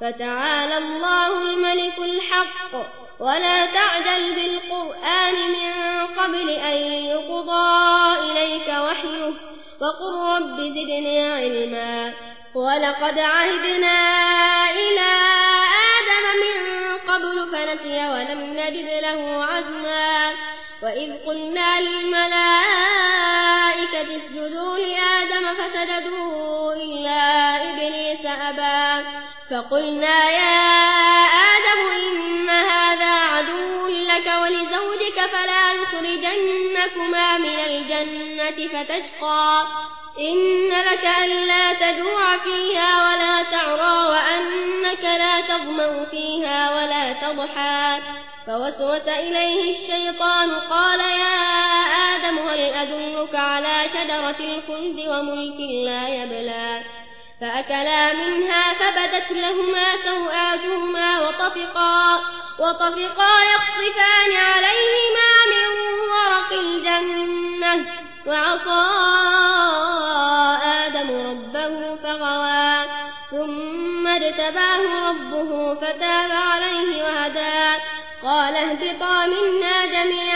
فتعالى الله الملك الحق ولا تعجل بالقرآن من قبل أن يقضى إليك وحيه وقل رب زدني علما ولقد عهدنا إلى آدم من قبل فنسي ولم نجد له عزما وإذ قلنا للملائكة اسجدوا لآدم فسجدوا إلا إبليس أبا فقلنا يا آدم إن هذا عدو لك ولزوجك فلا يخرجنكما من الجنة فتشقى. إن لك ألا تجوع فيها ولا تعرى وأنك لا تظمأ فيها ولا تضحى. فوسوس إليه الشيطان قال يا شجرة الخلد وملك لا يبلى. فأكلا منها فبدت لهما سوآتهما وطفقا, وطفقا يخصفان عليهما من ورق الجنة. وعصى آدم ربه فغوى. ثم اجتباه ربه فتاب عليه وهدى. قال اهبطا منا جميعا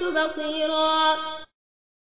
كنت بصيرا.